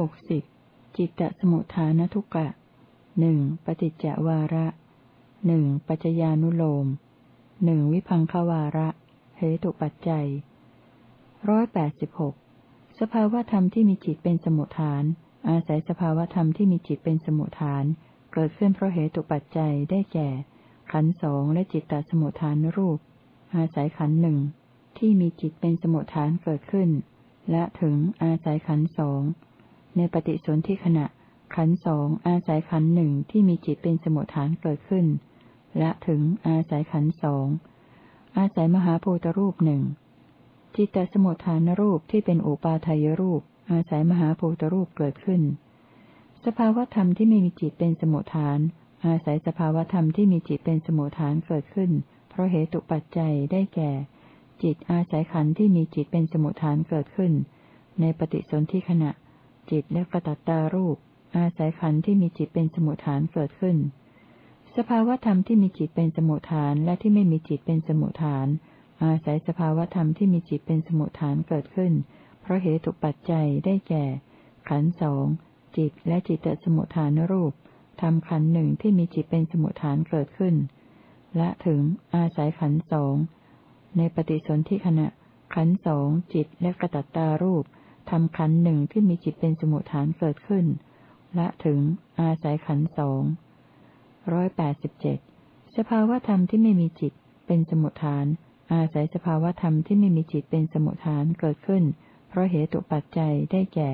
หกสิบจิตตสมุทฐานทุกะหนึ่งปฏิจจวาระหนึ่งปัจจญานุโลมหนึ่งวิพังควาระ เหตุปัจจัยร้อยแปดสิบหกสภาวธรรมที่มีจิตเป็นสมุทฐาน อาศัยสภาวธรรมที่มีจิตเป็นสมุทฐาน เกิดขึ้นเพราะเหตุปัจจัยได้แก่ ขันสองและจิตตสมุทฐานรูป อาศัยขันหนึ่งที่มีจิตเป็นสมุทฐานเกิดขึ้น และถึงอาศัยขันสอง ในปฏิสนธิขณะ ขันสองอาศัยขันหนึ่งที่มีจิตเป็นสมุทฐานเกิดขึ้น และถึงอาศัยขันสองอาศัยมหาภูตรูปหนึ่งจิตตสมุทฐานรูปที่เป็นอุปาทายรูป อาศัยมหาภูตรูปเกิดขึ้น สภาวธรรมที่ไม่มีจิตเป็นสมุทฐาน อาศัยสภาวธรรมที่มีจิตเป็นสมุทฐานเกิดขึ้น เพราะเหตุปัจจัยได้แก่ จิตอาศัยขันธ์ที่มีจิตเป็นสมุทฐานเกิดขึ้น ในปฏิสนธิขณะ จิตและกระตัตตารูป อาศัยขันธ์ที่มีจิตเป็นสมุทฐานเกิดขึ้น สภาวธรรมที่มีจิตเป็นสมุทฐานและที่ไม่มีจิตเป็นสมุทฐาน อาศัยสภาวธรรมที่มีจิตเป็นสมุทฐานเกิดขึ้น เพราะเหตุปัจจัยได้แก่ ขันสองจิตและจิตตสมุทฐานรูปทำขันหนึ่งที่มีจิตเป็นสมุทฐานเกิดขึ้น และถึงอาศัยขันสองในปฏิสนธิขณะ ขันสองจิตและกระตัตตารูป ทำขันหนึ่งที่มีจิตเป็นสมุทฐานเกิดขึ้นและถึง อาศัยขันสองร้อยแปดสิบเจ็ดสภาวธรรมที่ไม่มีจิตเป็นสมุทฐาน อาศัยสภาวธรรมที่ไม่มีจิตเป็นสมุทฐานเกิดขึ้น เพราะเหตุปัจจัยได้แก่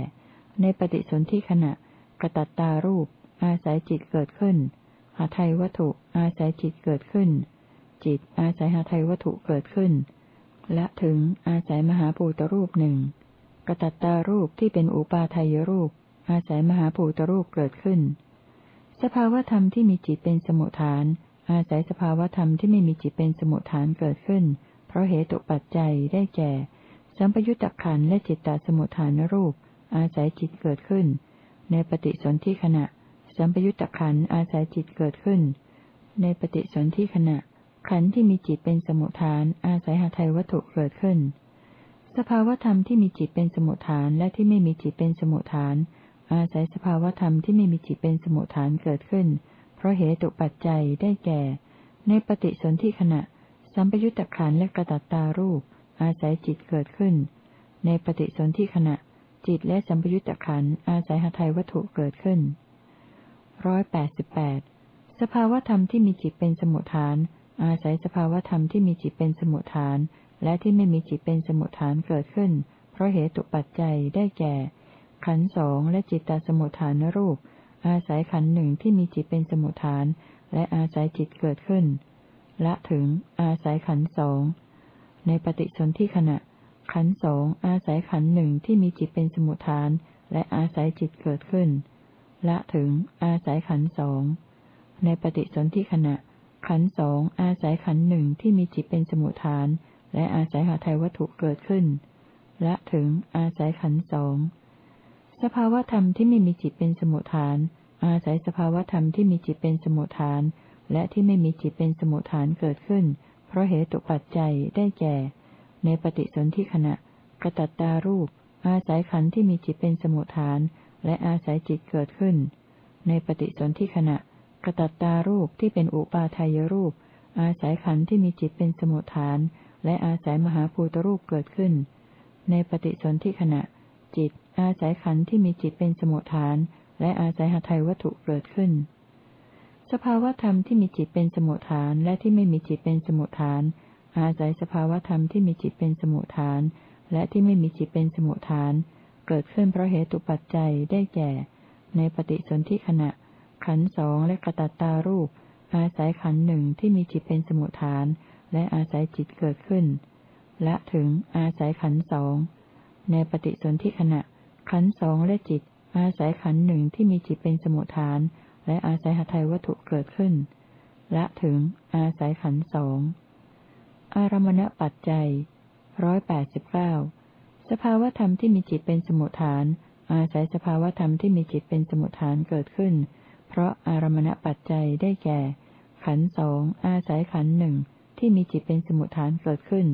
ในปฏิสนธิขณะกระตัตตารูป อาศัยจิตเกิดขึ้นหาไทยวัตถุ อาศัยจิตเกิดขึ้น จิตอาศัยหาไทยวัตถุเกิดขึ้น และถึงอาศัยมหาภูตรูปหนึ่ง กระตัตตารูปที่เป็นอุปาทายรูป อาศัยมหาภูตรูปเกิดขึ้น สภาวธรรมที่มีจิตเป็นสมุทฐาน อาศัยสภาวธรรมที่ไม่มีจิตเป็นสมุทฐานเกิดขึ้น เพราะเหตุปัจจัยได้แก่ สัมปยุตตะขันและจิตตสมุทฐานรูป อาศัยจิตเกิดขึ้น ในปฏิสนธิขณะ สัมปยุตตะขันอาศัยจิตเกิดขึ้น ในปฏิสนธิขณะขันที่มีจิตเป็นสมุทฐานอาศัยหาไทยวัตถุเกิดขึ้น สภาวธรรมที่มีจิตเป็นสมุทฐานและที่ไม่มีจิตเป็นสมุทฐาน อาศัยสภาวธรรมที่ไม่มีจิตเป็นสมุทฐานเกิดขึ้น เพราะเหตุปัจจัยได้แก่ ในปฏิสนธิขณะ สัมปยุตตะขันและกระตัตตารูป อาศัยจิตเกิดขึ้น ในปฏิสนธิขณะ จิตและสัมปยุตตะขันอาศัยหทัยวัตถุเกิดขึ้นร้อยแปดสิบแปดสภาวธรรมที่มีจิตเป็นสมุทฐาน อาศัยสภาวธรรมที่มีจิตเป็นสมุทฐาน และที่ไม่มีจิตเป็นสมุทฐานเกิดขึ้น เพราะเหตุปัจจัยได้แก่ ขันสองและจิตตสมุทฐานรูป อาศัยขันหนึ่งที่มีจิตเป็นสมุทฐาน และอาศัยจิตเกิดขึ้น ละถึง อาศัยขันสองในปฏิสนธิขณะ ขันสองอาศัยขันหนึ่งที่มีจิตเป็นสมุทฐาน และอาศัยจิตเกิดขึ้น ละถึง อาศัยขันสองในปฏิสนธิขณะ ขันสองอาศัยขันหนึ่งที่มีจิตเป็นสมุทฐาน และอาศัยหาไทยวัตถุเกิดขึ้น และถึงอาศัยขันสองสภาวธรรมที่ไม่มีจิตเป็นสมุทฐาน อาศัยสภาวธรรมที่มีจิตเป็นสมุทฐาน และที่ไม่มีจิตเป็นสมุทฐานเกิดขึ้น เพราะเหตุปัจจัยได้แก่ ในปฏิสนธิขณะกระตัตตารูป อาศัยขันธ์ที่มีจิตเป็นสมุทฐาน และอาศัยจิตเกิดขึ้น ในปฏิสนธิขณะกระตัตตารูปที่เป็นอุปาทายรูป อาศัยขันธ์ที่มีจิตเป็นสมุทฐาน และอาศัยมหาภูตรูปเกิดขึ้น ในปฏิสนธิขณะ จิต อาศัยขันธ์ที่มีจิตเป็นสมุทฐาน และอาศัยหทัยวัตถุเกิดขึ้น สภาวธรรมที่มีจิตเป็นสมุทฐานและที่ไม่มีจิตเป็นสมุทฐาน อาศัยสภาวธรรมที่มีจิตเป็นสมุทฐาน และที่ไม่มีจิตเป็นสมุทฐาน เกิดขึ้นเพราะเหตุปัจจัยได้แก่ ในปฏิสนธิขณะ ขันสองและกระตัตตารูป อาศัยขันหนึ่งที่มีจิตเป็นสมุทฐาน และอาศัยจิตเกิดขึ้นและถึงอาศัยขันสอง ในปฏิสนธิขณะ ขันสองและจิต อาศัยขันหนึ่งที่มีจิตเป็นสมุทฐาน และอาศัยหทัยวัตถุเกิดขึ้นและถึงอาศัยขันสองอารมณปัจจัยร้อยแปดสิบเก้าสภาวธรรมที่มีจิตเป็นสมุทฐาน อาศัยสภาวธรรมที่มีจิตเป็นสมุทฐานเกิดขึ้น เพราะอารมณปัจจัยได้แก่ ขันสองอาศัยขันหนึ่ง ที่มีจิตเป็นสมุทฐานเกิดขึ้น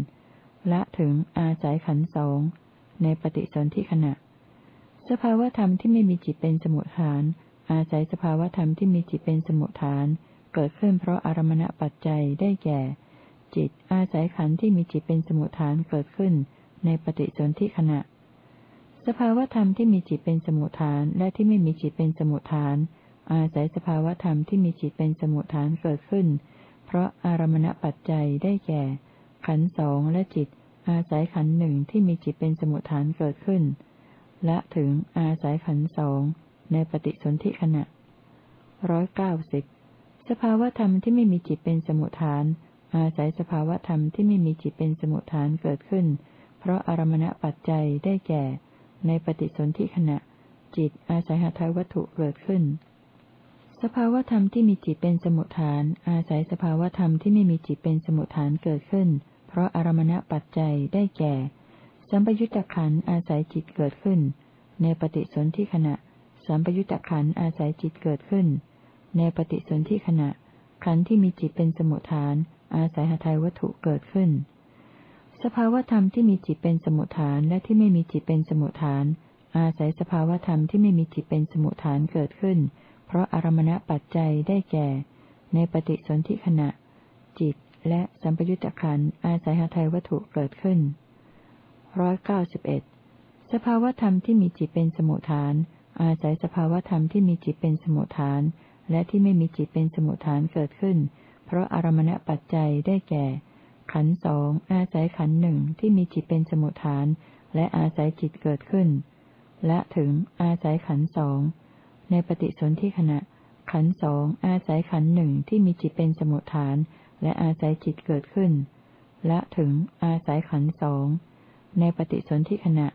และถึงอาศัยขันสองในปฏิสนธิขณะ สภาวธรรมที่ไม่มีจิตเป็นสมุทฐาน อาศัยสภาวธรรมที่มีจิตเป็นสมุทฐาน เกิดขึ้นเพราะอารมณปัจจัยได้แก่ จิตอาศัยขันที่มีจิตเป็นสมุทฐานเกิดขึ้น ในปฏิสนธิขณะ สภาวธรรมที่มีจิตเป็นสมุทฐานและที่ไม่มีจิตเป็นสมุทฐาน อาศัยสภาวธรรมที่มีจิตเป็นสมุทฐานเกิดขึ้น เพราะอารมณปัจจัยได้แก่ ขันสองและจิต อาศัยขันหนึ่งที่มีจิตเป็นสมุทฐานเกิดขึ้น และถึงอาศัยขันสองในปฏิสนธิขณะร้อยเก้าสิบสภาวธรรมที่ไม่มีจิตเป็นสมุทฐาน อาศัยสภาวธรรมที่ไม่มีจิตเป็นสมุทฐานเกิดขึ้น เพราะอารมณปัจจัยได้แก่ ในปฏิสนธิขณะ จิตอาศัยหาทายวัตถุเกิดขึ้น สภาวธรรมที่มีจิตเป็นสมุทฐาน อาศัยสภาวธรรมที่ไม่มีจิตเป็นสมุทฐานเกิดขึ้น เพราะอารมณปัจจัยได้แก่ สัมปยุตตะขันอาศัยจิตเกิดขึ้น ในปฏิสนธิขณะ สัมปยุตตะขันอาศัยจิตเกิดขึ้น ในปฏิสนธิขณะ ขันที่มีจิตเป็นสมุทฐาน อาศัยหทัยวัตถุเกิดขึ้น สภาวธรรมที่มีจิตเป็นสมุทฐานและที่ไม่มีจิตเป็นสมุทฐาน อาศัยสภาวธรรมที่ไม่มีจิตเป็นสมุทฐานเกิดขึ้น เพราะอารมณปัจจัยได้แก่ ในปฏิสนธิขณะ จิตและสัมปยุตตะขันอาศัยหาไทยวัตถุเกิดขึ้นร้อยเก้าสิบเอ็ดสภาวธรรมที่มีจิตเป็นสมุทฐาน อาศัยสภาวธรรมที่มีจิตเป็นสมุทฐาน และที่ไม่มีจิตเป็นสมุทฐานเกิดขึ้น เพราะอารมณปัจจัยได้แก่ ขันสองอาศัยขันหนึ่งที่มีจิตเป็นสมุทฐาน และอาศัยจิตเกิดขึ้น และถึงอาศัยขันสอง ในปฏิสนธิขณะ ขันสองอาศัยขันหนึ่งที่มีจิตเป็นสมุทฐาน และอาศัยจิตเกิดขึ้น และถึงอาศัยขันสองในปฏิสนธิขณะ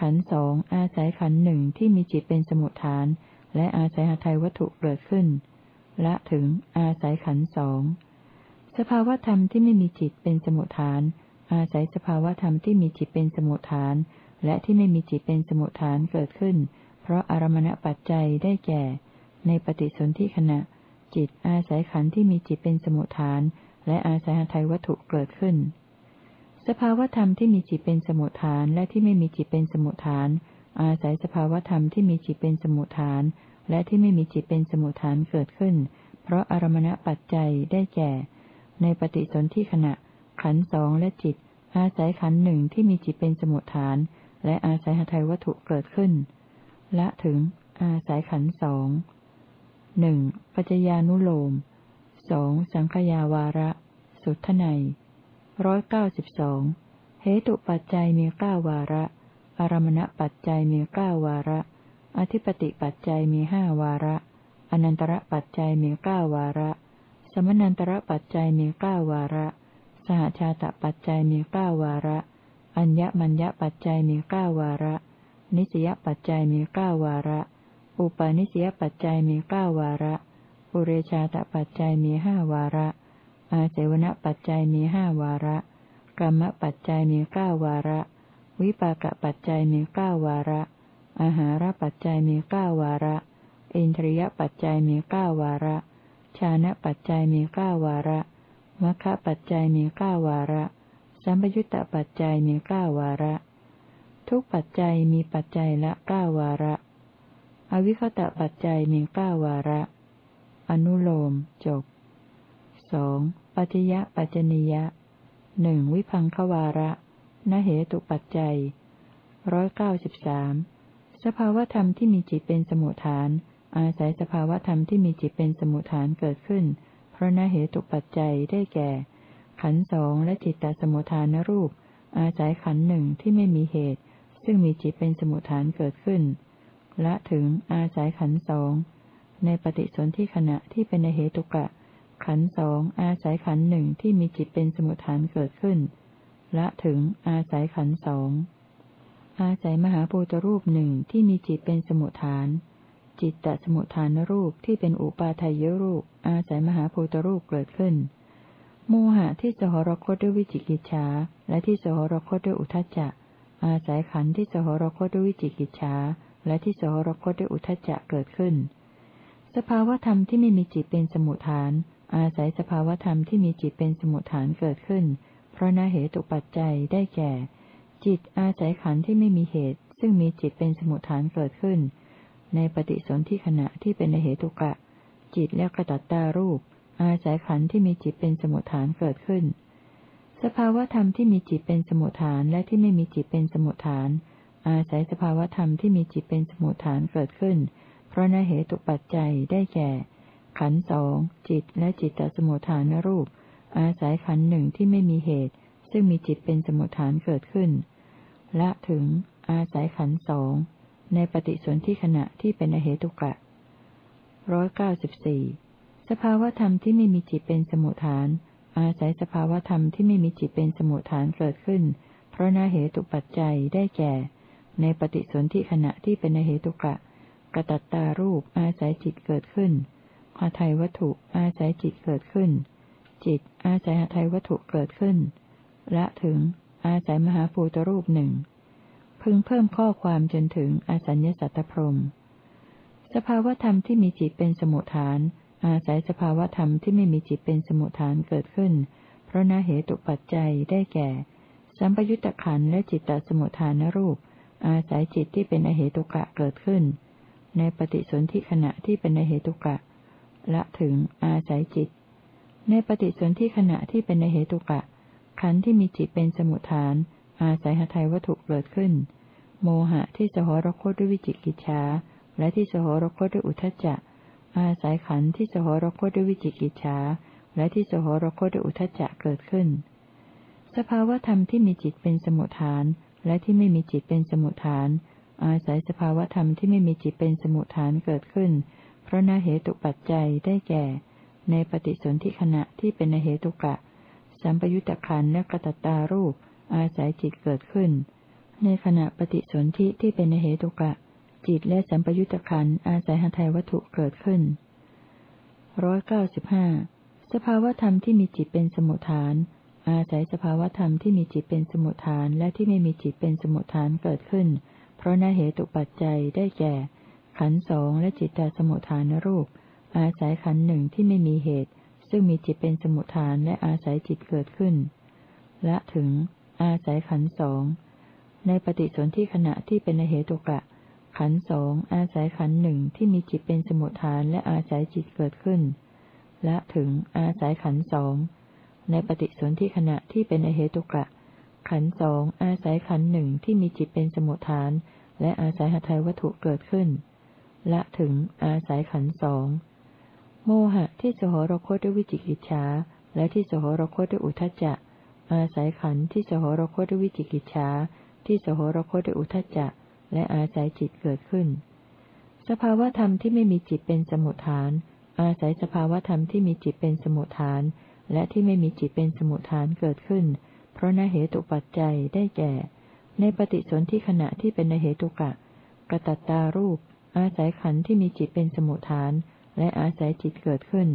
ขันสองอาศัยขันหนึ่งที่มีจิตเป็นสมุทฐาน และอาศัยหทัยวัตถุเกิดขึ้น และถึงอาศัยขันสองสภาวธรรมที่ไม่มีจิตเป็นสมุทฐาน อาศัยสภาวธรรมที่มีจิตเป็นสมุทฐาน และที่ไม่มีจิตเป็นสมุทฐานเกิดขึ้น เพราะอารมณปัจจัยได้แก่ ในปฏิสนธิขณะ จิตอาศัยขันที่มีจิตเป็นสมุทฐาน และอาศัยหทัยวัตถุเกิดขึ้น สภาวธรรมที่มีจิตเป็นสมุทฐานและที่ไม่มีจิตเป็นสมุทฐาน อาศัยสภาวธรรมที่มีจิตเป็นสมุทฐาน และที่ไม่มีจิตเป็นสมุทฐานเกิดขึ้น เพราะอารมณปัจจัยได้แก่ ในปฏิสนธิขณะ ขันสองและจิตอาศัยขันหนึ่งที่มีจิตเป็นสมุทฐาน และอาศัยหทัยวัตถุเกิดขึ้น ละถึง อาศัยขันสองหนึ่งปัจจญานุโลมสองสังขยาวาระ สุทไนร้อยเก้าสิบสองเหตุปัจจัยมีเก้าวาระ อารมณปัจจัยมีเก้าวาระ อธิปติปัจจัยมีห้าวาระ อนันตระปัจจัยมีเก้าวาระ สมนันตระปัจจัยมีเก้าวาระ สหชาตปัจจัยมีเก้าวาระ อัญญมัญญปัจจัยมีเก้าวาระ นิสยปัจจัยมีเก้าวาระ อุปาณิสยปัจจัยมีเก้าวาระปุเรชาตปัจจัยมีห้าวาระ อาเสวนปัจจัยมีห้าวาระ กรรมปัจจัยมีเก้าวาระ วิปากปัจจัยมีเก้าวาระ อาหารปัจจัยมีเก้าวาระ อินทรียปัจจัยมีเก้าวาระ ชานะปัจจัยมีเก้าวาระมัคคะปัจจัยมีเก้าวาระ สัมปยุตตปัจจัยมีเก้าวาระ ทุกปัจจัยมีปัจจัยละเก้าวาระ อวิคตะปัจจัยมีเก้าวาระ อนุโลมจบสองปัจยะปัจจนิยะหนึ่งวิพังควาระนเหตุปัจจัยร้อยเก้าสิบสามสภาวธรรมที่มีจิตเป็นสมุทฐาน อาศัยสภาวธรรมที่มีจิตเป็นสมุทฐานเกิดขึ้น เพราะนเหตุปัจจัยได้แก่ ขันสองและจิตตสมุทฐานรูป อาศัยขันหนึ่งที่ไม่มีเหตุ ซึ่งมีจิตเป็นสมุทฐานเกิดขึ้นและถึงอาศัยขันสองในปฏิสนธิขณะที่เป็นเหตุกะ ขันสองอาศัยขันหนึ่งที่มีจิตเป็นสมุทฐานเกิดขึ้น ละถึงอาศัยขันสองอาศัยมหาภูตรูปหนึ่งที่มีจิตเป็นสมุทฐาน จิตตสมุทฐานรูปที่เป็นอุปาทายรูป อาศัยมหาภูตรูปเกิดขึ้นโมหะที่สหรคตด้วยวิจิกิจฉาและที่สหรคตด้วยอุทจจะ อาศัยขันที่สหรคตด้วยวิจิกิจฉาและที่สหรคตด้วยอุทจจะเกิดขึ้น สภาวธรรมที่ไม่มีจิตเป็นสมุทฐาน อาศัยสภาวธรรมที่มีจิตเป็นสมุทฐานเกิดขึ้น เพราะนาเหตุปัจจัยได้แก่ จิตอาศัยขันธ์ที่ไม่มีเหตุ ซึ่งมีจิตเป็นสมุทฐานเกิดขึ้น ในปฏิสนธิขณะที่เป็นเหตุกะ จิตและกระตัตตารูป อาศัยขันธ์ที่มีจิตเป็นสมุทฐานเกิดขึ้น สภาวธรรมที่มีจิตเป็นสมุทฐานและที่ไม่มีจิตเป็นสมุทฐาน อาศัยสภาวธรรมที่มีจิตเป็นสมุทฐานเกิดขึ้น เพราะนเหตุปัจจัยได้แก่ ขันสองจิตและจิตตสมุทฐานรูป อาศัยขันหนึ่งที่ไม่มีเหตุ ซึ่งมีจิตเป็นสมุทฐานเกิดขึ้นละถึง อาศัยขันสองในปฏิสนธิขณะที่เป็นอเหตุกะร้อยเก้าสิบสี่สภาวธรรมที่ไม่มีจิตเป็นสมุทฐาน อาศัยสภาวธรรมที่ไม่มีจิตเป็นสมุทฐานเกิดขึ้น เพราะนาเหตุปัจจัยได้แก่ ในปฏิสนธิขณะที่เป็นอเหตุกะกระตัตตารูปอาศัยจิตเกิดขึ้นหาไทยวัตถุอาศัยจิตเกิดขึ้น จิตอาศัยหาไทยวัตถุเกิดขึ้น ละถึง อาศัยมหาภูตรูปหนึ่ง พึงเพิ่มข้อความจนถึงอสัญญสัตตพรม สภาวธรรมที่มีจิตเป็นสมุทฐาน อาศัยสภาวธรรมที่ไม่มีจิตเป็นสมุทฐานเกิดขึ้น เพราะนาเหตุปัจจัยได้แก่ สัมปยุตตะขันและจิตตสมุทฐานรูป อาศัยจิตที่เป็นอเหตุกะเกิดขึ้น ในปฏิสนธิขณะที่เป็นอเหตุกะ ละถึงอาศัยจิต ในปฏิสนธิขณะที่เป็นอเหตุกะ ขันที่มีจิตเป็นสมุทฐาน อาศัยหทัยวัตถุเกิดขึ้น โมหะที่สหรคตด้วยวิจิกิจฉาและที่สหรคตด้วยอุทจจะ อาศัยขันธ์ที่สหรคตด้วยวิจิกิจฉาและที่สหรคตด้วยอุทจจะเกิดขึ้น สภาวธรรมที่มีจิตเป็นสมุทฐาน และที่ไม่มีจิตเป็นสมุทฐาน อาศัยสภาวธรรมที่ไม่มีจิตเป็นสมุทฐานเกิดขึ้น เพราะนาเหตุปัจจัยได้แก่ ในปฏิสนธิขณะที่เป็นนเหตุกะ สัมปยุตตะขันและกระตัตตารูป อาศัยจิตเกิดขึ้น ในขณะปฏิสนธิที่เป็นเหตุกะ จิตและสัมปยุตตะขันอาศัยหทัยวัตถุเกิดขึ้นร้อยเก้าสิบห้าสภาวธรรมที่มีจิตเป็นสมุทฐาน อาศัยสภาวธรรมที่มีจิตเป็นสมุทฐานและที่ไม่มีจิตเป็นสมุทฐานเกิดขึ้น เพราะนาเหตุปัจจัยได้แก่ ขันสองและจิตตสมุทฐานรูป อาศัยขันหนึ่งที่ไม่มีเหตุ ซึ่งมีจิตเป็นสมุทฐานและอาศัยจิตเกิดขึ้น และถึง อาศัยขันสองในปฏิสนธิขณะที่เป็นเหตุกะ ขันสองอาศัยขันหนึ่งที่มีจิตเป็นสมุทฐานและอาศัยจิตเกิดขึ้น และถึงอาศัยขันสองในปฏิสนธิขณะที่เป็นอเหตุกะ ขันสองอาศัยขันหนึ่งที่มีจิตเป็นสมุทฐาน และอาศัยหทัยวัตถุเกิดขึ้น และถึงอาศัยขันสองโมหะที่สหรคตด้วยวิจิกิจฉาและที่สหรคตด้วยอุทจจะ อาศัยขันที่สหรคตด้วยวิจิกิจฉาที่สหรคตด้วยอุทจจะ และอาศัยจิตเกิดขึ้น สภาวธรรมที่ไม่มีจิตเป็นสมุทฐาน อาศัยสภาวธรรมที่มีจิตเป็นสมุทฐาน และที่ไม่มีจิตเป็นสมุทฐานเกิดขึ้น เพราะนเหตุปัจจัยได้แก่ ในปฏิสนธิขณะที่เป็นนเหตุกะกระตัตตารูป อาศัยขันธ์ที่มีจิตเป็นสมุทฐาน และอาศัยจิตเกิดขึ้น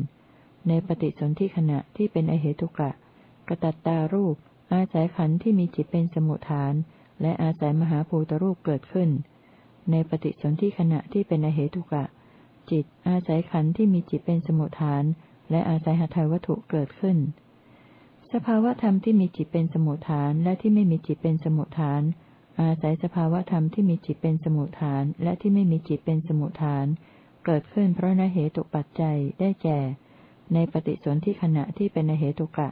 ในปฏิสนธิขณะที่เป็นอเหตุกะกระตัตตารูป อาศัยขันธ์ที่มีจิตเป็นสมุทฐาน และอาศัยมหาภูตรูปเกิดขึ้น ในปฏิสนธิขณะที่เป็นอเหตุกะ จิตอาศัยขันธ์ที่มีจิตเป็นสมุทฐาน และอาศัยหทัยวัตถุเกิดขึ้น สภาวธรรมที่มีจิตเป็นสมุทฐานและที่ไม่มีจิตเป็นสมุทฐาน อาศัยสภาวธรรมที่มีจิตเป็นสมุทฐาน และที่ไม่มีจิตเป็นสมุทฐาน เกิดขึ้นเพราะนเหตุปัจจัยได้แก่ ในปฏิสนธิขณะที่เป็นนเหตุกะ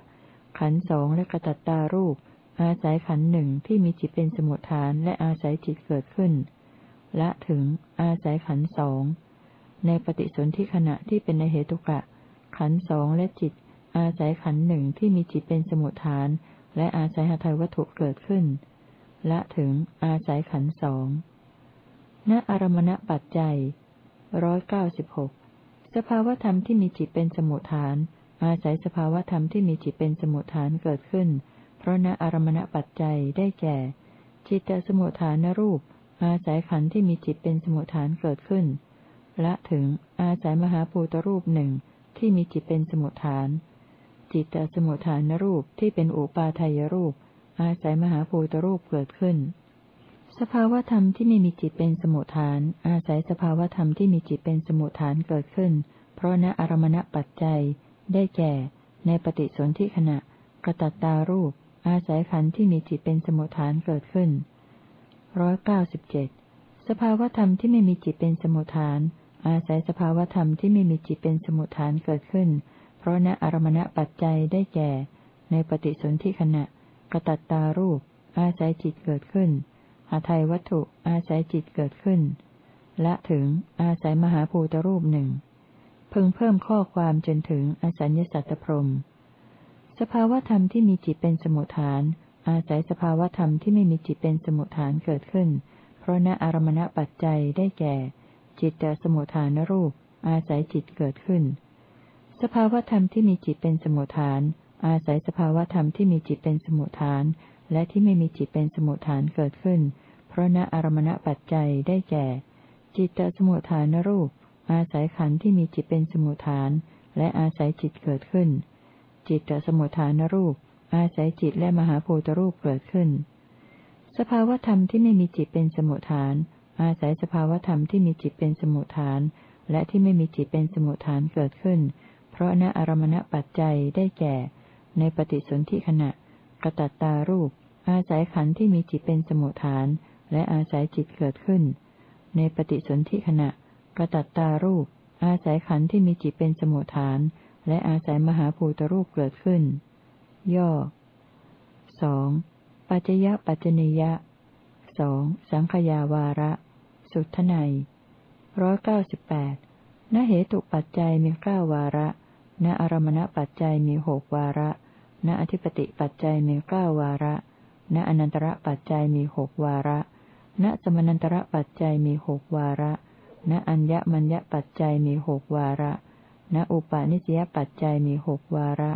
ขันธ์สองและกระตัตตารูป อาศัยขันหนึ่งที่มีจิตเป็นสมุทฐานและอาศัยจิตเกิดขึ้นและถึงอาศัยขันสองในปฏิสนธิขณะที่เป็นในเหตุกะ ขันสองและจิต อาศัยขันหนึ่งที่มีจิตเป็นสมุทฐาน และอาศัยหทัยวัตถุเกิดขึ้นและถึงอาศัยขันสองณอารมณปัจจัยร้อยเก้าสิบหกสภาวธรรมที่มีจิตเป็นสมุทฐาน อาศัยสภาวธรรมที่มีจิตเป็นสมุทฐานเกิดขึ้น เพราะณอารมณปัจจัยได้แก่ จิตตสมุทฐานรูป อาศัยขันธ์ที่มีจิตเป็นสมุทฐานเกิดขึ้นและถึงอาศัยมหาภูตรูปหนึ่งที่มีจิตเป็นสมุทฐาน จิตตสมุทฐานรูปที่เป็นอุปาทายรูป อาศัยมหาภูตรูปเกิดขึ้น สภาวธรรมที่ไม่มีจิตเป็นสมุทฐาน อาศัยสภาวธรรมที่มีจิตเป็นสมุทฐานเกิดขึ้น เพราะณอารมณปัจจัยได้แก่ ในปฏิสนธิขณะกระตัตตารูป อาศัยขันธ์ที่มีจิตเป็นสมุทฐานเกิดขึ้นร้อยเก้าสิบเจ็ดสภาวธรรมที่ไม่มีจิตเป็นสมุทฐาน อาศัยสภาวธรรมที่ไม่มีจิตเป็นสมุทฐานเกิดขึ้น เพราะณอารมณปัจจัยได้แก่ ในปฏิสนธิขณะกระตัตตารูป อาศัยจิตเกิดขึ้นหาไทยวัตถุอาศัยจิตเกิดขึ้น และถึงอาศัยมหาภูตรูปหนึ่งพึงเพิ่มข้อความจนถึงอสัญญสัตตพรม สภาวธรรมที่มีจิตเป็นสมุทฐาน อาศัยสภาวธรรมที่ไม่มีจิตเป็นสมุทฐานเกิดขึ้น เพราะณอารมณปัจจัยได้แก่ จิตตสมุทฐานรูป อาศัยจิตเกิดขึ้น สภาวธรรมที่มีจิตเป็นสมุทฐาน อาศัยสภาวธรรมที่มีจิตเป็นสมุทฐาน และที่ไม่มีจิตเป็นสมุทฐานเกิดขึ้น เพราะณอารมณปัจจัยได้แก่ จิตตสมุทฐานรูป อาศัยขันธ์ที่มีจิตเป็นสมุทฐาน และอาศัยจิตเกิดขึ้น จิตตสมุทฐานรูป อาศัยจิตและมหาภูตรูปเกิดขึ้น สภาวธรรมที่ไม่มีจิตเป็นสมุทฐาน อาศัยสภาวธรรมที่มีจิตเป็นสมุทฐาน และที่ไม่มีจิตเป็นสมุทฐานเกิดขึ้น เพราะณอารมณปัจจัยได้แก่ ในปฏิสนธิขณะกระตัตตารูป อาศัยขันธ์ที่มีจิตเป็นสมุทฐาน และอาศัยจิตเกิดขึ้น ในปฏิสนธิขณะกระตัตตารูป อาศัยขันธ์ที่มีจิตเป็นสมุทฐาน และอาศัยมหาภูตรูปเกิดขึ้น ย่อสองปัจจยปัจจนิยะสองสังขยาวาระ สุทไนร้อยเก้าสิบแปดณเหตุปัจจัยมีเก้าวาระ ณอารมณปัจจัยมีหกวาระ ณอธิปติปัจจัยมีเก้าวาระ ณอนันตระปัจจัยมีหกวาระ ณสมนันตระปัจจัยมีหกวาระ ณอัญญมัญญปัจจัยมีหกวาระ ณอุปาณิสยปัจจัยมีหกวาระ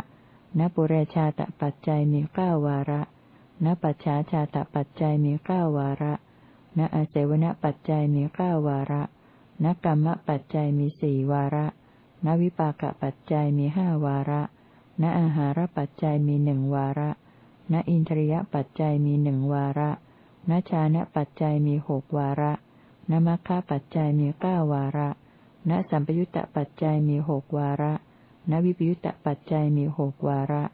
ณปุเรชาตปัจจัยมีเก้าวาระณปัจฉาชาตปัจจัยมีเก้าวาระณอาเสวนปัจจัยมีเก้าวาระณกรรมปัจจัยมีสี่วาระณวิปากปัจจัยมีห้าวาระณอาหารปัจจัยมีหนึ่งวาระณอินทรียปัจจัยมีหนึ่งวาระณชานะปัจจัยมีหกวาระนมัคคะปัจจัยมีเก้าวาระ ณสัมปยุตตปัจจัยมีหกวาระ ณวิปยุตตปัจจัยมีหกวาระ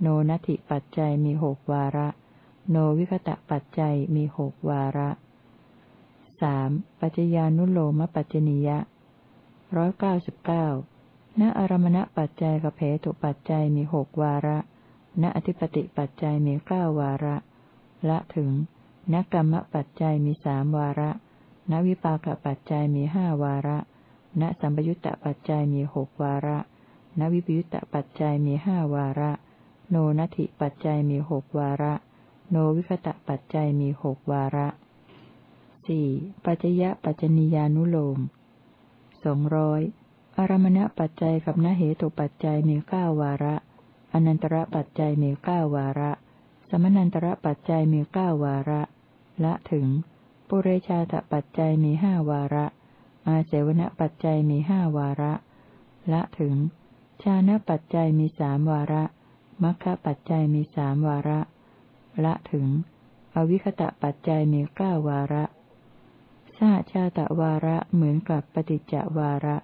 โนนัตถิปัจจัยมีหกวาระ โนวิคตะปัจจัยมีหกวาระสามปัจจญานุโลมปัจจนิยะร้อยเก้าสิบเก้าณอารมณปัจจัยกับเพตุปัจจัยมีหกวาระ ณอธิปติปัจจัยมีเก้าวาระ ละถึง ณกรรมปัจจัยมีสามวาระ ณวิปากปัจจัยมีห้าวาระ ณสัมปยุตตปัจจัยมีหกวาระ ณวิปยุตตปัจจัยมีห้าวาระ โนนัตถิปัจจัยมีหกวาระ โนวิคตะปัจจัยมีหกวาระสี่ปัจจยะปัจจนิยานุโลมสองร้อยอารมณปัจจัยกับนเหตุปัจจัยมีเก้าวาระ อนันตระปัจจัยมีเก้าวาระ สมนันตระปัจจัยมีเก้าวาระ ละถึง ปุเรชาตปัจจัยมีห้าวาระ อาเสวนปัจจัยมีห้าวาระ ละถึง ชานะปัจจัยมีสามวาระมัคคะปัจจัยมีสามวาระ ละถึง อวิคตะปัจจัยมีเก้าวาระสหชาตะวาระเหมือนกับปฏิจจวาระ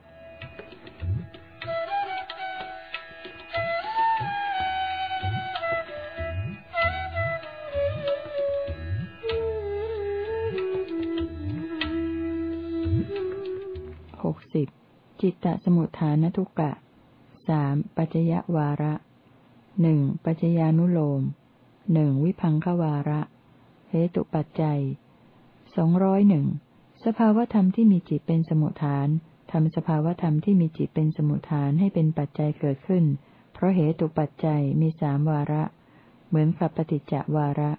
จิตตสมุทฐานทุกกะสามปัจจยวาระหนึ่งปัจจญานุโลมหนึ่งวิพังควาระเหตุปัจจัยสองร้อยหนึ่งสภาวธรรมที่มีจิตเป็นสมุทฐานทำสภาวธรรมที่มีจิตเป็นสมุทฐานให้เป็นปัจจัยเกิดขึ้น เพราะเหตุปัจจัยมีสามวาระ เหมือนกับปฏิจจวาระ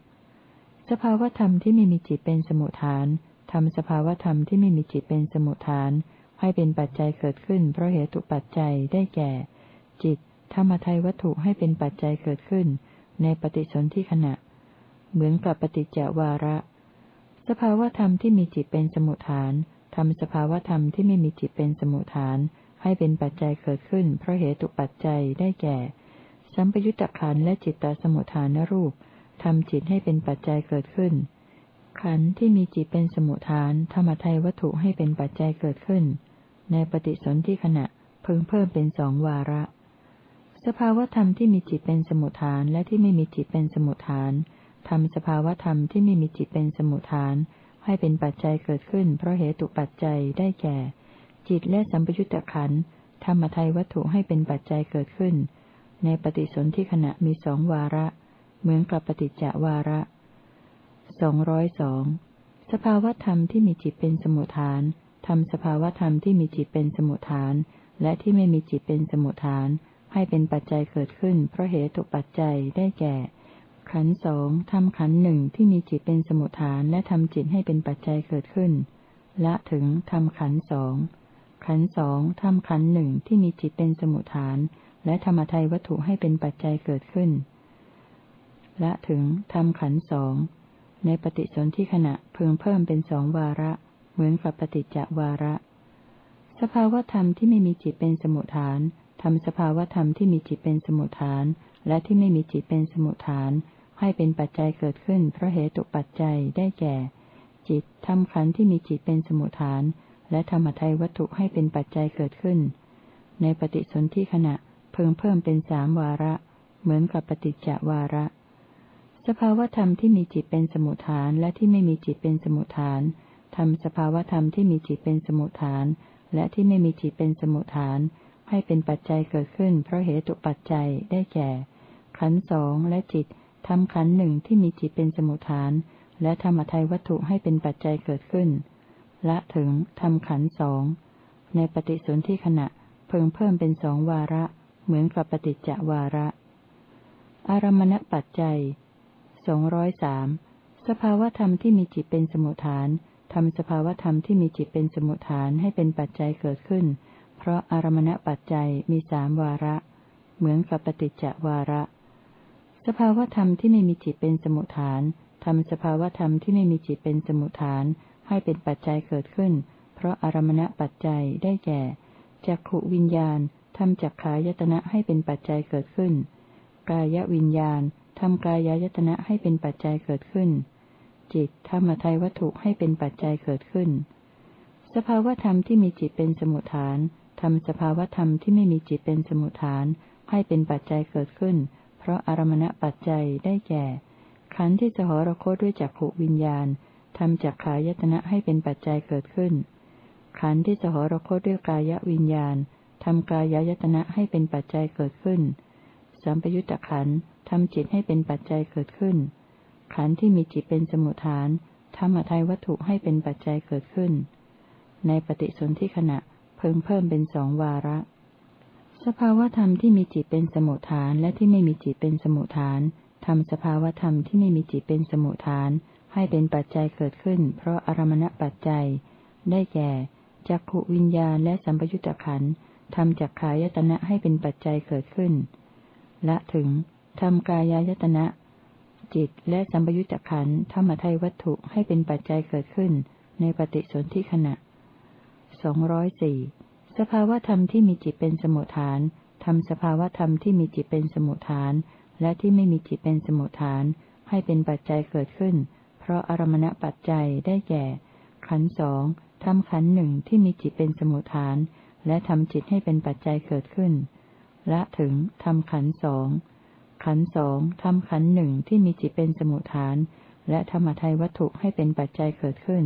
สภาวธรรมที่ไม่มีจิตเป็นสมุทฐานทำสภาวธรรมที่ไม่มีจิตเป็นสมุทฐาน ให้เป็นปัจจัยเกิดขึ้น เพราะเหตุปัจจัยได้แก่ จิต ธรรมทัยวัตถุให้เป็นปัจจัยเกิดขึ้น ในปฏิสนธิขณะ เหมือนกับปฏิจจวาระ สภาวธรรมที่มีจิตเป็นสมุทฐานทำสภาวธรรมที่ไม่มีจิตเป็นสมุทฐาน ให้เป็นปัจจัยเกิดขึ้น เพราะเหตุปัจจัยได้แก่ สัมปยุตตะขันและจิตตสมุทฐานรูปทำจิตให้เป็นปัจจัยเกิดขึ้น ขันที่มีจิตเป็นสมุทฐานธรรมทัยวัตถุให้เป็นปัจจัยเกิดขึ้น ในปฏิสนธิขณะพึงเพิ่มเป็นสองวาระ สภาวธรรมที่มีจิตเป็นสมุทฐานและที่ไม่มีจิตเป็นสมุทฐานทำสภาวธรรมที่ไม่มีจิตเป็นสมุทฐาน ให้เป็นปัจจัยเกิดขึ้น เพราะเหตุปัจจัยได้แก่ จิตและสัมปยุตตะขันธรรมทัยวัตถุให้เป็นปัจจัยเกิดขึ้น ในปฏิสนธิขณะมีสองวาระ เหมือนกับปฏิจจวาระสองร้อยสองสภาวธรรมที่มีจิตเป็นสมุทฐาน ทำสภาวธรรมที่มีจิตเป็นสมุทฐาน และที่ไม่มีจิตเป็นสมุทฐาน ให้เป็นปัจจัยเกิดขึ้น เพราะเหตุปัจจัยได้แก่ ขันสองทำขันหนึ่งที่มีจิตเป็นสมุทฐาน และทำจิตให้เป็นปัจจัยเกิดขึ้น ละถึงทำขันสองขันสองทำขันหนึ่งที่มีจิตเป็นสมุทฐาน และธรรมทัยวัตถุให้เป็นปัจจัยเกิดขึ้น ละถึงทำขันสองในปฏิสนธิขณะเพิ่งเพิ่มเป็นสองวาระ เหมือนกับปฏิจจวาระ สภาวธรรมที่ไม่มีจิตเป็นสมุทฐานทำสภาวธรรมที่มีจิตเป็นสมุทฐาน และที่ไม่มีจิตเป็นสมุทฐาน ให้เป็นปัจจัยเกิดขึ้นเพราะเหตุปัจจัยได้แก่ จิตทำขันที่มีจิตเป็นสมุทฐาน และธรรมทัยวัตถุให้เป็นปัจจัยเกิดขึ้น ในปฏิสนธิขณะเพิ่งเพิ่มเป็นสามวาระ เหมือนกับปฏิจจวาระ สภาวธรรมที่มีจิตเป็นสมุทฐาน และที่ไม่มีจิตเป็นสมุทฐาน ทำสภาวธรรมที่มีจิตเป็นสมุทฐาน และที่ไม่มีจิตเป็นสมุทฐาน ให้เป็นปัจจัยเกิดขึ้น เพราะเหตุปัจจัยได้แก่ ขันสองและจิตทำขันหนึ่งที่มีจิตเป็นสมุทฐาน และธรรมทัยวัตถุให้เป็นปัจจัยเกิดขึ้น ละถึงทำขันสองในปฏิสนธิขณะเพิ่งเพิ่มเป็นสองวาระ เหมือนกับปฏิจจวาระ อารมณปัจจัยสองร้อยสามสภาวธรรมที่มีจิตเป็นสมุทฐาน ทำสภาวธรรมที่มีจิตเป็นสมุทฐานให้เป็นปัจจัยเกิดขึ้น เพราะอารมณปัจจัยมีสามวาระ เหมือนกับปฏิจจวาระ สภาวธรรมที่ไม่มีจิตเป็นสมุทฐานทำสภาวธรรมที่ไม่มีจิตเป็นสมุทฐาน ให้เป็นปัจจัยเกิดขึ้น เพราะอารมณปัจจัยได้แก่จักขวิญญาณทำจักขายตนะให้เป็นปัจจัยเกิดขึ้น กายวิญญาณทำกายายตนะให้เป็นปัจจัยเกิดขึ้น จิตธรรมทัยวัตถุให้เป็นปัจจัยเกิดขึ้น สภาวธรรมที่มีจิตเป็นสมุทฐานทำสภาวธรรมที่ไม่มีจิตเป็นสมุทฐาน ให้เป็นปัจจัยเกิดขึ้น เพราะอารมณปัจจัยได้แก่ ขันธ์ที่จะหรคตด้วยจักขวิญญาณทำจักขายตนะให้เป็นปัจจัยเกิดขึ้น ขันธ์ที่จะหรคตด้วยกายวิญญาณทำกายายตนะให้เป็นปัจจัยเกิดขึ้น สัมปยุตตะขันธ์ทำจิตให้เป็นปัจจัยเกิดขึ้น ขันธ์ที่มีจิตเป็นสมุทฐานทำอทัยวัตถุให้เป็นปัจจัยเกิดขึ้น ในปฏิสนธิขณะเพิ่มเพิ่มเป็นสองวาระ สภาวธรรมที่มีจิตเป็นสมุทฐานและที่ไม่มีจิตเป็นสมุทฐานทำสภาวธรรมที่ไม่มีจิตเป็นสมุทฐาน ให้เป็นปัจจัยเกิดขึ้น เพราะอารมณปัจจัย ได้แก่จักขวิญญาณและสัมปยุตตะขันทำจักขายตนะให้เป็นปัจจัยเกิดขึ้น ละถึงทำกายายตนะ จิตและสัมปยุตตะขันธรรมทัยวัตถุให้เป็นปัจจัยเกิดขึ้นในปฏิสนธิขณะสองร้อยสี่สภาวธรรมที่มีจิตเป็นสมุทฐานทำสภาวธรรมที่มีจิตเป็นสมุทฐาน และที่ไม่มีจิตเป็นสมุทฐาน ให้เป็นปัจจัยเกิดขึ้น เพราะอารมณปัจจัยได้แก่ ขันสองทำขันหนึ่งที่มีจิตเป็นสมุทฐาน และทำจิตให้เป็นปัจจัยเกิดขึ้น และถึงทำขันสอง ขันสองทำขันหนึ่งที่มีจิตเป็นสมุทฐาน และธรรมทัยวัตถุให้เป็นปัจจัยเกิดขึ้น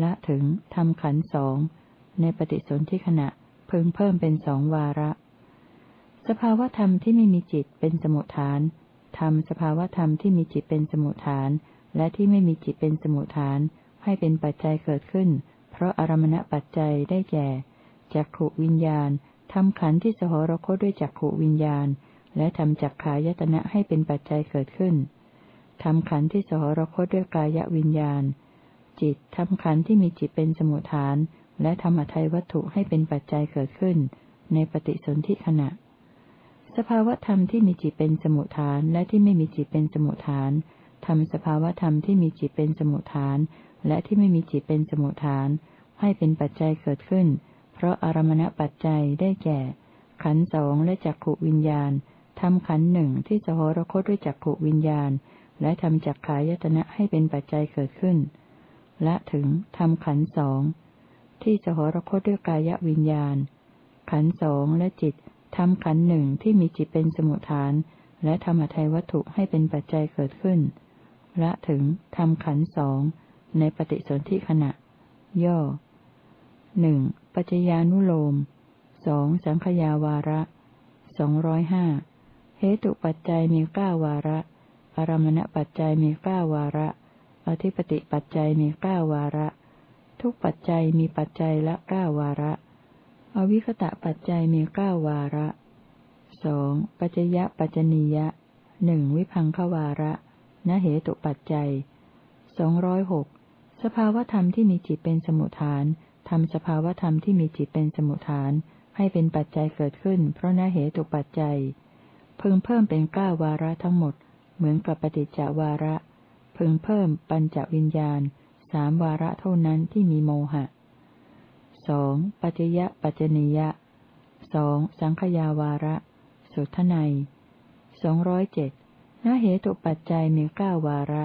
และถึงทำขันสองในปฏิสนธิขณะเพิ่งเพิ่มเป็นสองวาระ สภาวธรรมที่ไม่มีจิตเป็นสมุทฐานทำสภาวธรรมที่มีจิตเป็นสมุทฐาน และที่ไม่มีจิตเป็นสมุทฐาน ให้เป็นปัจจัยเกิดขึ้น เพราะอารมณปัจจัยได้แก่จักขวิญญาณทำขันที่สหรคตด้วยจักขวิญญาณ และทำจักขายตนะให้เป็นปัจจัยเกิดขึ้นทำขันธ์ที่สหรคตด้วยกายวิญญาณ จิตทำขันธ์ที่มีจิตเป็นสมุทฐาน และธรรมทัยวัตถุให้เป็นปัจจัยเกิดขึ้น ในปฏิสนธิขณะ สภาวธรรมที่มีจิตเป็นสมุทฐานและที่ไม่มีจิตเป็นสมุทฐานทำสภาวธรรมที่มีจิตเป็นสมุทฐาน และที่ไม่มีจิตเป็นสมุทฐาน ให้เป็นปัจจัยเกิดขึ้น เพราะอารมณปัจจัยได้แก่ ขันสองและจักขวิญญาณ ทำขันหนึ่งที่สหรคตด้วยจักขวิญญาณ และทำจักขายตนะให้เป็นปัจจัยเกิดขึ้น และถึงทำขันสองที่สหรคตด้วยกายวิญญาณ ขันสองและจิตทำขันหนึ่งที่มีจิตเป็นสมุทฐาน และธรรมทัยวัตถุให้เป็นปัจจัยเกิดขึ้น และถึงทำขันสองในปฏิสนธิขณะ ย่อหนึ่งปัจจญานุโลมสองสังขยาวาระสองร้อยห้า เหตุปัจจัยมีเก้าวาระ อารมณปัจจัยมีเก้าวาระ อธิปติปัจจัยมีเก้าวาระ ทุกปัจจัยมีปัจจัยละเก้าวาระ อวิคตะปัจจัยมีเก้าวาระสองปัจจยปัจจนียะหนึ่งวิพังควาระนเหตุปัจจัยสองร้อยหกสภาวธรรมที่มีจิตเป็นสมุทฐานทำสภาวธรรมที่มีจิตเป็นสมุทฐาน ให้เป็นปัจจัยเกิดขึ้น เพราะนเหตุปัจจัย พึงเพิ่มเป็นเก้าวาระทั้งหมด เหมือนกับปฏิจจวาระ พึงเพิ่มปัญจวิญญาณสามวาระเท่านั้นที่มีโมหะสองปัจจยปัจจนิยะสองสังขยาวาระ สุทไนสองร้อยเจ็ดนเหตุปัจจัยมีเก้าวาระ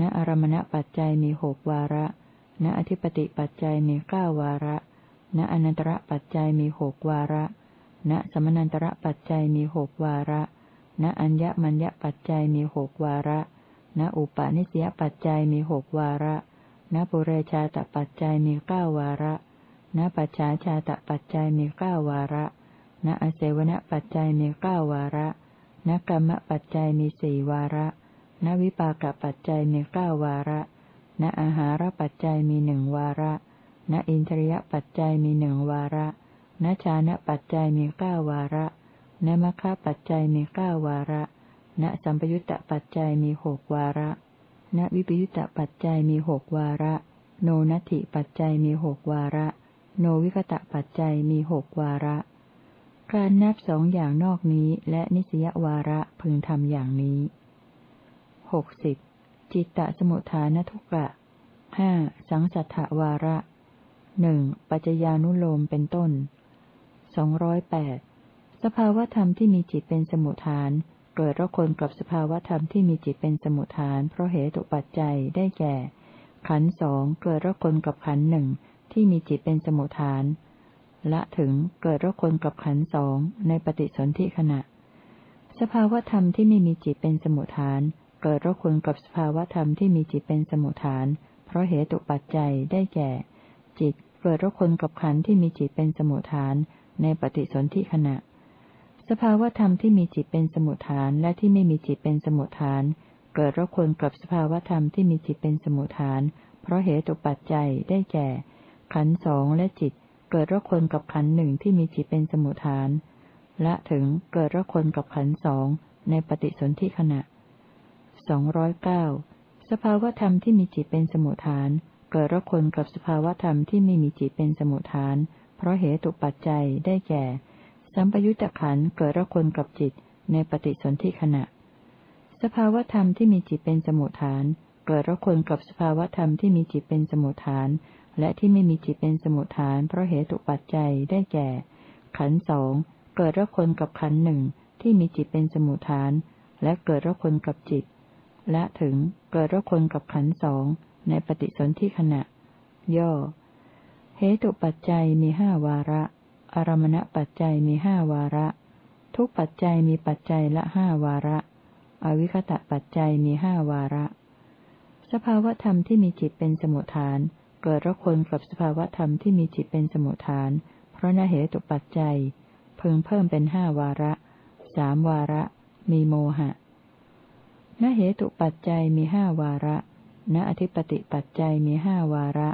ณอารมณปัจจัยมีหกวาระ ณอธิปติปัจจัยมีเก้าวาระ ณอนันตระปัจจัยมีหกวาระ ณสมนันตระปัจจัยมีหกวาระ ณอัญญมัญญปัจจัยมีหกวาระ ณอุปาณิสยปัจจัยมีหกวาระ ณปุเรชาตปัจจัยมีเก้าวาระ ณปัจฉาชาตปัจจัยมีเก้าวาระ ณอเสวนปัจจัยมีเก้าวาระ ณกรรมปัจจัยมีสี่วาระ ณวิปากปัจจัยมีเก้าวาระ ณอาหารปัจจัยมีหนึ่งวาระ ณอินทรียปัจจัยมีหนึ่งวาระ ณชานะปัจจัยมีเก้าวาระณมคคะปัจจัยมีเก้าวาระ ณสัมปยุตตปัจจัยมีหกวาระ ณวิปยุตตปัจจัยมีหกวาระ โนนัตถิปัจจัยมีหกวาระ โนวิคตะปัจจัยมีหกวาระ การนับสองอย่างนอกนี้และนิสยวาระพึงทำอย่างนี้หกสิบจิตตสมุทฐานทุกะห้าสังสัทธวาระหนึ่งปัจจญานุโลมเป็นต้น สองร้อยแปดสภาวธรรมที่มีจิตเป็นสมุทฐาน เกิดระคนกับสภาวธรรมที่มีจิตเป็นสมุทฐาน เพราะเหตุปัจจัยได้แก่ ขันสองเกิดระคนกับขันหนึ่งที่มีจิตเป็นสมุทฐาน ละถึงเกิดระคนกับขันสองในปฏิสนธิขณะ สภาวธรรมที่ไม่มีจิตเป็นสมุทฐาน เกิดระคุณกับสภาวธรรมที่มีจิตเป็นสมุทฐาน เพราะเหตุปัจจัยได้แก่ จิตเกิดระคุณกับขันที่มีจิตเป็นสมุทฐาน ในปฏิสนธิขณะ สภาวธรรมที่มีจิตเป็นสมุทฐานและที่ไม่มีจิตเป็นสมุทฐาน เกิดระคุณกับสภาวธรรมที่มีจิตเป็นสมุทฐาน เพราะเหตุปัจจัยได้แก่ ขันธ์สองและจิต เกิดระคนกับขันธ์หนึ่งที่มีจิตเป็นสมุทฐานและถึงเกิดระคนกับขันธ์สองในปฏิสนธิขณะสองร้อยเก้าสภาวธรรมที่มีจิตเป็นสมุทฐาน เกิดระคนกับสภาวธรรมที่ไม่มีจิตเป็นสมุทฐาน เพราะเหตุปัจจัยได้แก่ สัมปยุตตะขันเกิดระคนกับจิตในปฏิสนธิขณะ สภาวธรรมที่มีจิตเป็นสมุทฐาน เกิดระคนกับสภาวธรรมที่มีจิตเป็นสมุทฐาน และที่ไม่มีจิตเป็นสมุทฐาน เพราะเหตุปัจจัยได้แก่ ขันสองเกิดระคนกับขันหนึ่งที่มีจิตเป็นสมุทฐาน และเกิดระคนกับจิต และถึงเกิดระคนกับขันสองในปฏิสนธิขณะ ย่อ เหตุปัจจัยมีห้าวาระ อารมณปัจจัยมีห้าวาระ ทุกปัจจัยมีปัจจัยละห้าวาระ อวิคตะปัจจัยมีห้าวาระ สภาวธรรมที่มีจิตเป็นสมุทฐาน เกิดระคนกับสภาวธรรมที่มีจิตเป็นสมุทฐาน เพราะนเหตุปัจจัยพึงเพิ่มเป็นห้าวาระ สามวาระ มีโมหะณเหตุปัจจัยมีห้าวาระ ณอธิปติปัจจัยมีห้าวาระ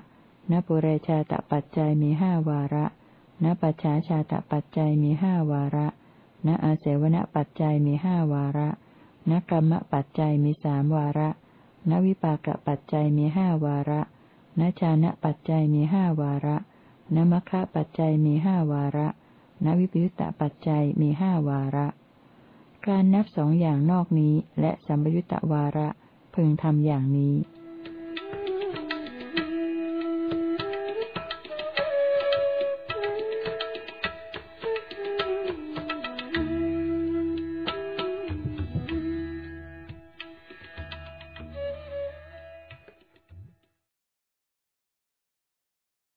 ณปุเรชาตปัจจัยมีห้าวาระ ณปัจฉาชาตปัจจัยมีห้าวาระ ณอาเสวนปัจจัยมีห้าวาระ ณกรรมปัจจัยมีสามวาระ ณวิปากปัจจัยมีห้าวาระณชานะปัจจัยมีห้าวาระณมัคคะปัจจัยมีห้าวาระณวิปยุตตปัจจัยมีห้าวาระ การนับสองอย่างนอกนี้และสัมยุญตวาระพึงทำอย่างนี้